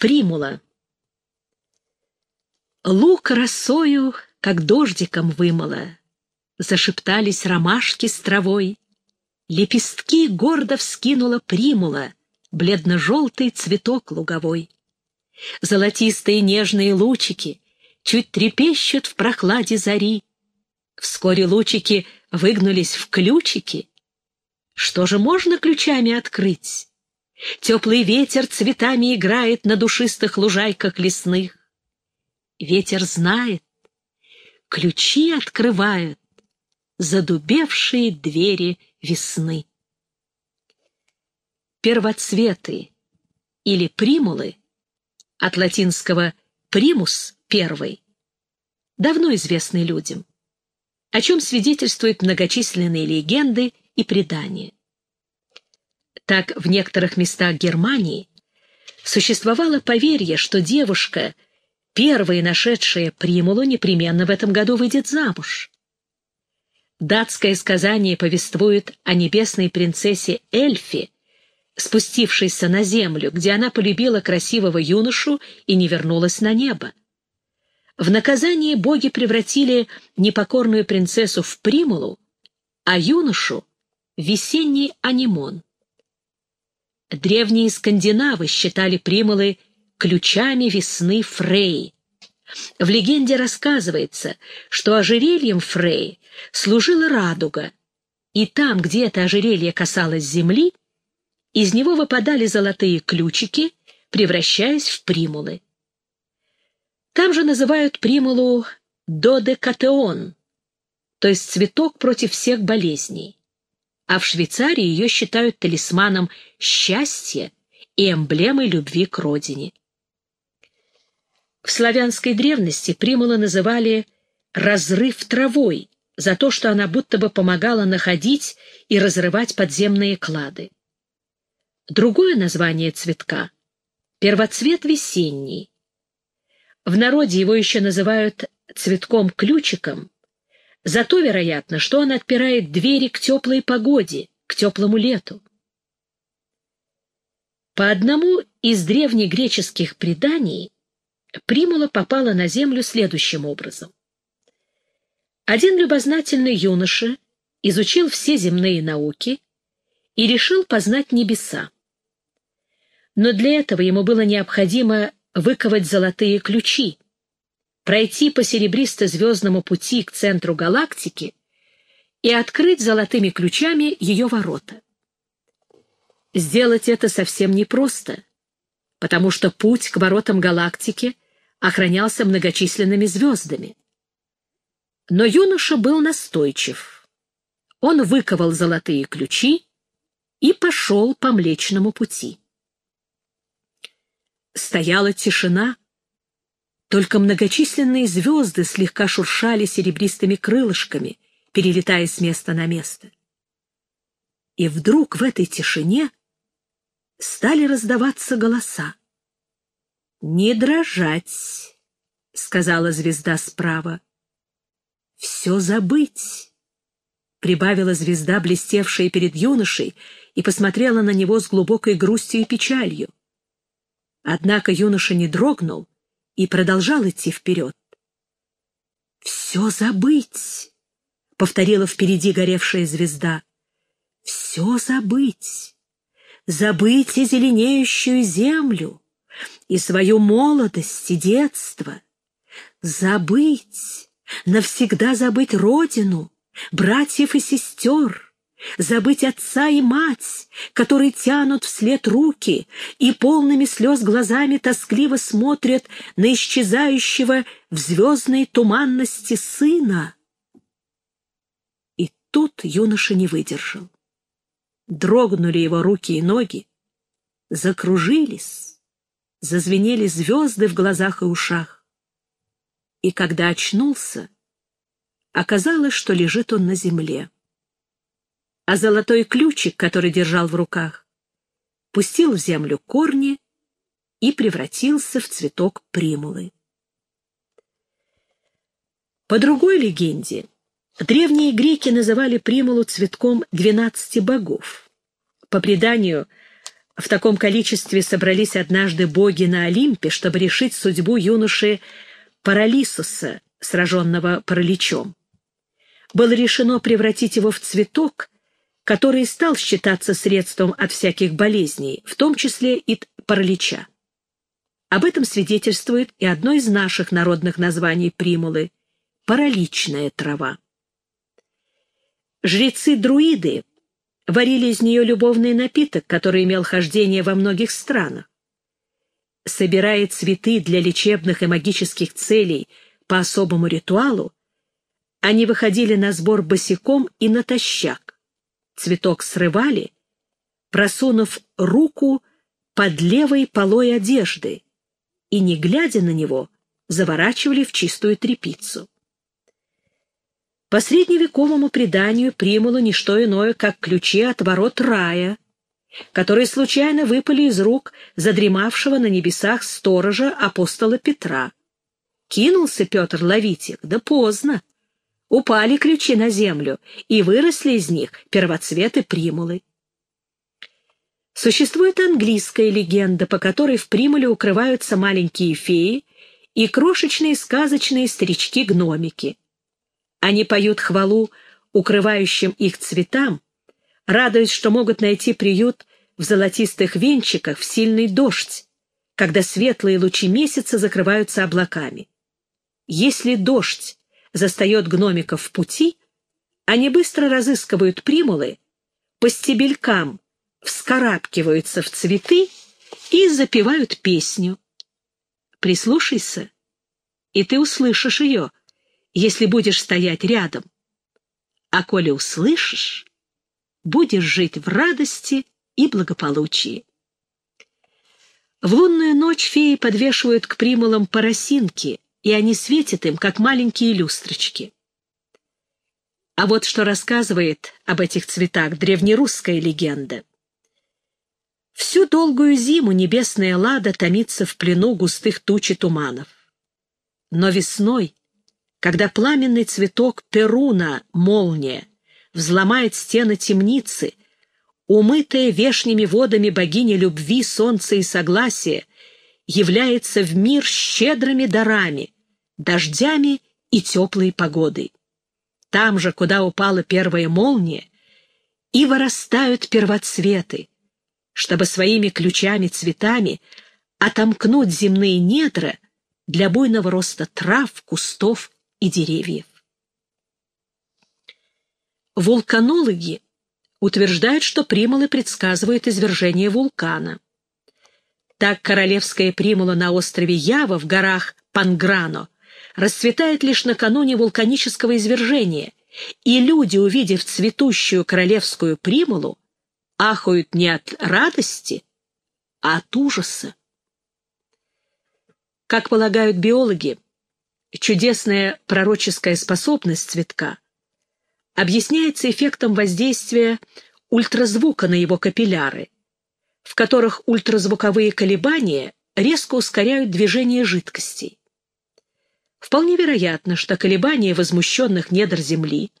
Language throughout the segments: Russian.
Примула. Лук росою, как дождиком вымыло, Зашептались ромашки с травой. Лепестки гордо вскинула примула, Бледно-желтый цветок луговой. Золотистые нежные лучики Чуть трепещут в прохладе зари. Вскоре лучики выгнулись в ключики. Что же можно ключами открыть? Теплый ветер цветами играет на душистых лужайках лесных. Ветер знает, ключи открывают задубевшие двери весны. Первоцветы или примулы от латинского «примус» — «первый» давно известны людям, о чем свидетельствуют многочисленные легенды и предания. Так в некоторых местах Германии существовало поверье, что девушка, первая нашедшая примулу, непременно в этом году выйдет замуж. Датское сказание повествует о небесной принцессе Эльфе, спустившейся на землю, где она полюбила красивого юношу и не вернулась на небо. В наказание боги превратили непокорную принцессу в примулу, а юношу — в весенний анимон. Древние скандинавы считали примулы ключами весны Фрей. В легенде рассказывается, что ожерельем Фрей служила радуга, и там, где это ожерелье касалось земли, из него выпадали золотые ключики, превращаясь в примулы. Там же называют примулу додекатеон, то есть цветок против всех болезней а в Швейцарии ее считают талисманом счастья и эмблемой любви к родине. В славянской древности примула называли «разрыв травой» за то, что она будто бы помогала находить и разрывать подземные клады. Другое название цветка — первоцвет весенний. В народе его еще называют цветком-ключиком Зато, вероятно, что он отпирает двери к теплой погоде, к теплому лету. По одному из древнегреческих преданий Примула попала на землю следующим образом. Один любознательный юноша изучил все земные науки и решил познать небеса. Но для этого ему было необходимо выковать золотые ключи, пройти по серебристо-звездному пути к центру галактики и открыть золотыми ключами ее ворота. Сделать это совсем непросто, потому что путь к воротам галактики охранялся многочисленными звездами. Но юноша был настойчив. Он выковал золотые ключи и пошел по Млечному пути. Стояла тишина, только многочисленные звезды слегка шуршали серебристыми крылышками, перелетая с места на место. И вдруг в этой тишине стали раздаваться голоса. «Не дрожать», — сказала звезда справа. «Все забыть», — прибавила звезда, блестевшая перед юношей, и посмотрела на него с глубокой грустью и печалью. Однако юноша не дрогнул, и продолжал идти вперед. «Все забыть!» — повторила впереди горевшая звезда. «Все забыть! Забыть и зеленеющую землю, и свою молодость и детство. Забыть, навсегда забыть родину, братьев и сестер» забыть отца и мать, которые тянут вслед руки и полными слез глазами тоскливо смотрят на исчезающего в звездной туманности сына. И тут юноша не выдержал. Дрогнули его руки и ноги, закружились, зазвенели звезды в глазах и ушах. И когда очнулся, оказалось, что лежит он на земле а золотой ключик, который держал в руках, пустил в землю корни и превратился в цветок примулы. По другой легенде, древние греки называли примулу цветком двенадцати богов. По преданию, В таком количестве собрались однажды боги на Олимпе, чтобы решить судьбу юноши Паралисуса, сраженного параличом. Было решено превратить его в цветок, который стал считаться средством от всяких болезней, в том числе и паралича. Об этом свидетельствует и одно из наших народных названий примулы — параличная трава. Жрецы-друиды варили из нее любовный напиток, который имел хождение во многих странах. Собирая цветы для лечебных и магических целей по особому ритуалу, они выходили на сбор босиком и натощак. Цветок срывали, просунув руку под левой полой одежды, и, не глядя на него, заворачивали в чистую тряпицу. По средневековому преданию примуло не что иное, как ключи от ворот рая, которые случайно выпали из рук задремавшего на небесах сторожа апостола Петра. Кинулся Петр ловить их, да поздно. Упали ключи на землю, и выросли из них первоцветы примулы. Существует английская легенда, по которой в примуле укрываются маленькие феи и крошечные сказочные старички-гномики. Они поют хвалу укрывающим их цветам, радуясь, что могут найти приют в золотистых венчиках в сильный дождь, когда светлые лучи месяца закрываются облаками. Если дождь застает гномиков в пути, они быстро разыскивают примулы, по стебелькам вскарабкиваются в цветы и запевают песню. Прислушайся, и ты услышишь ее, если будешь стоять рядом. А коли услышишь, будешь жить в радости и благополучии. В лунную ночь феи подвешивают к примулам поросинки, и они светят им, как маленькие люстрочки. А вот что рассказывает об этих цветах древнерусская легенда. Всю долгую зиму небесная лада томится в плену густых туч и туманов. Но весной, когда пламенный цветок перуна, молния, взломает стены темницы, умытая вешними водами богиня любви, солнца и согласия, является в мир щедрыми дарами, дождями и теплой погодой. Там же, куда упала первая молния, и вырастают первоцветы, чтобы своими ключами-цветами отомкнуть земные недра для буйного роста трав, кустов и деревьев. Вулканологи утверждают, что примулы предсказывают извержение вулкана. Так королевская примула на острове Ява в горах Панграно расцветает лишь накануне вулканического извержения, и люди, увидев цветущую королевскую примулу, ахают не от радости, а от ужаса. Как полагают биологи, чудесная пророческая способность цветка объясняется эффектом воздействия ультразвука на его капилляры, в которых ультразвуковые колебания резко ускоряют движение жидкостей. Вполне вероятно, что колебания возмущенных недр Земли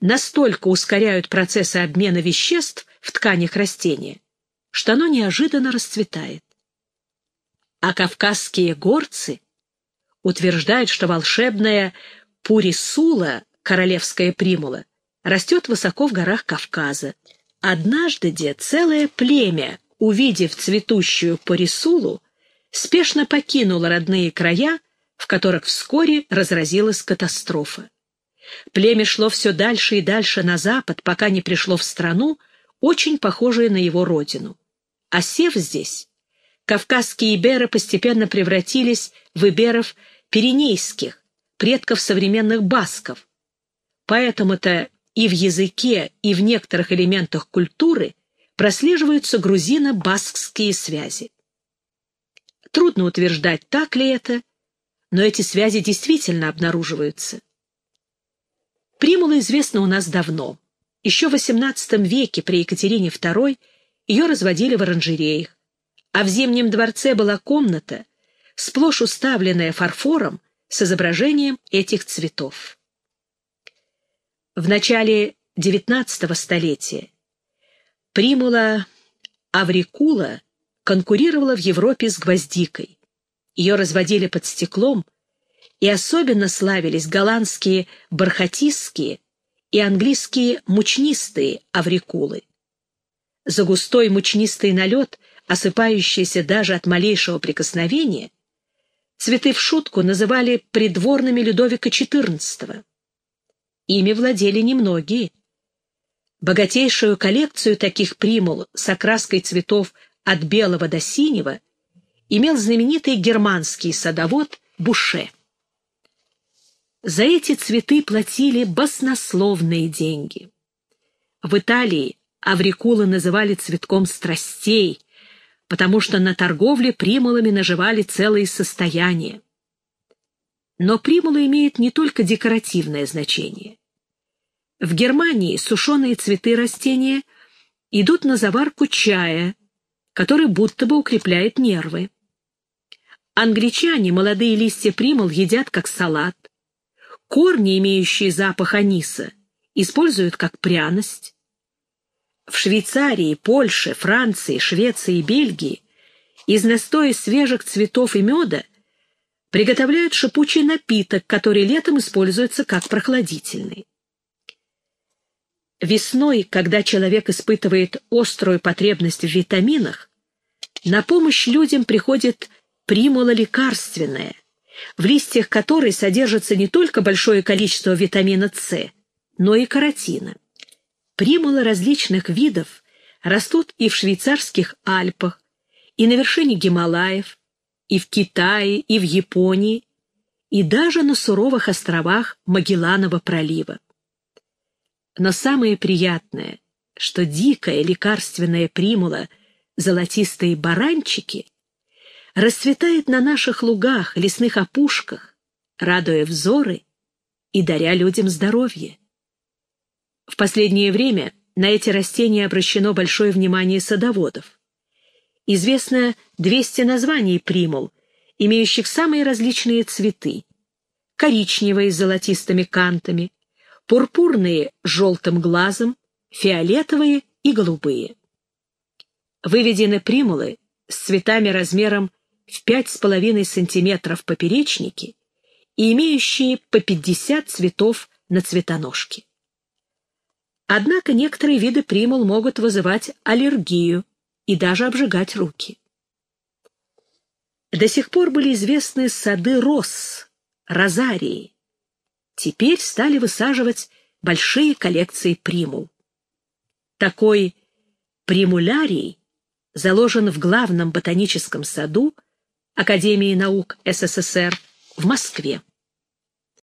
настолько ускоряют процессы обмена веществ в тканях растения, что оно неожиданно расцветает. А кавказские горцы утверждают, что волшебная Пурисула, королевская примула, растет высоко в горах Кавказа. Однажды, где целое племя, увидев цветущую Пурисулу, спешно покинуло родные края, в которых вскоре разразилась катастрофа. Племя шло все дальше и дальше на запад, пока не пришло в страну, очень похожую на его родину. А сев здесь, кавказские иберы постепенно превратились в иберов пиренейских, предков современных басков. Поэтому-то и в языке, и в некоторых элементах культуры прослеживаются грузино-баскские связи. Трудно утверждать, так ли это, но эти связи действительно обнаруживаются. Примула известна у нас давно. Еще в XVIII веке при Екатерине II ее разводили в оранжереях, а в Зимнем дворце была комната, сплошь уставленная фарфором с изображением этих цветов. В начале XIX столетия примула аврикула конкурировала в Европе с гвоздикой. Ее разводили под стеклом, и особенно славились голландские бархатистские и английские мучнистые аврикулы. За густой мучнистый налет, осыпающийся даже от малейшего прикосновения, цветы в шутку называли придворными Людовика XIV. Ими владели немногие. Богатейшую коллекцию таких примул с окраской цветов от белого до синего имел знаменитый германский садовод Буше. За эти цветы платили баснословные деньги. В Италии аврикулы называли цветком страстей, потому что на торговле примулами наживали целые состояния. Но примула имеет не только декоративное значение. В Германии сушеные цветы растения идут на заварку чая, который будто бы укрепляет нервы. Англичане молодые листья примул едят как салат. Корни, имеющие запах аниса, используют как пряность. В Швейцарии, Польше, Франции, Швеции и Бельгии из настоя свежих цветов и меда приготовляют шипучий напиток, который летом используется как прохладительный. Весной, когда человек испытывает острую потребность в витаминах, на помощь людям приходит примула лекарственная, в листьях которой содержится не только большое количество витамина С, но и каротина. Примулы различных видов растут и в швейцарских Альпах, и на вершине Гималаев, и в Китае, и в Японии, и даже на суровых островах Магелланова пролива. Но самое приятное, что дикая лекарственная примула золотистые баранчики расцветает на наших лугах, лесных опушках, радуя взоры и даря людям здоровье. В последнее время на эти растения обращено большое внимание садоводов. Известно 200 названий примул, имеющих самые различные цветы. Коричневые с золотистыми кантами, пурпурные желтым глазом, фиолетовые и голубые. Выведены примулы с цветами размером в 5,5 см в поперечнике и имеющие по 50 цветов на цветоножке. Однако некоторые виды примул могут вызывать аллергию и даже обжигать руки. До сих пор были известны сады роз, розарии. Теперь стали высаживать большие коллекции примул. Такой примулярий заложен в главном ботаническом саду Академии наук СССР в Москве.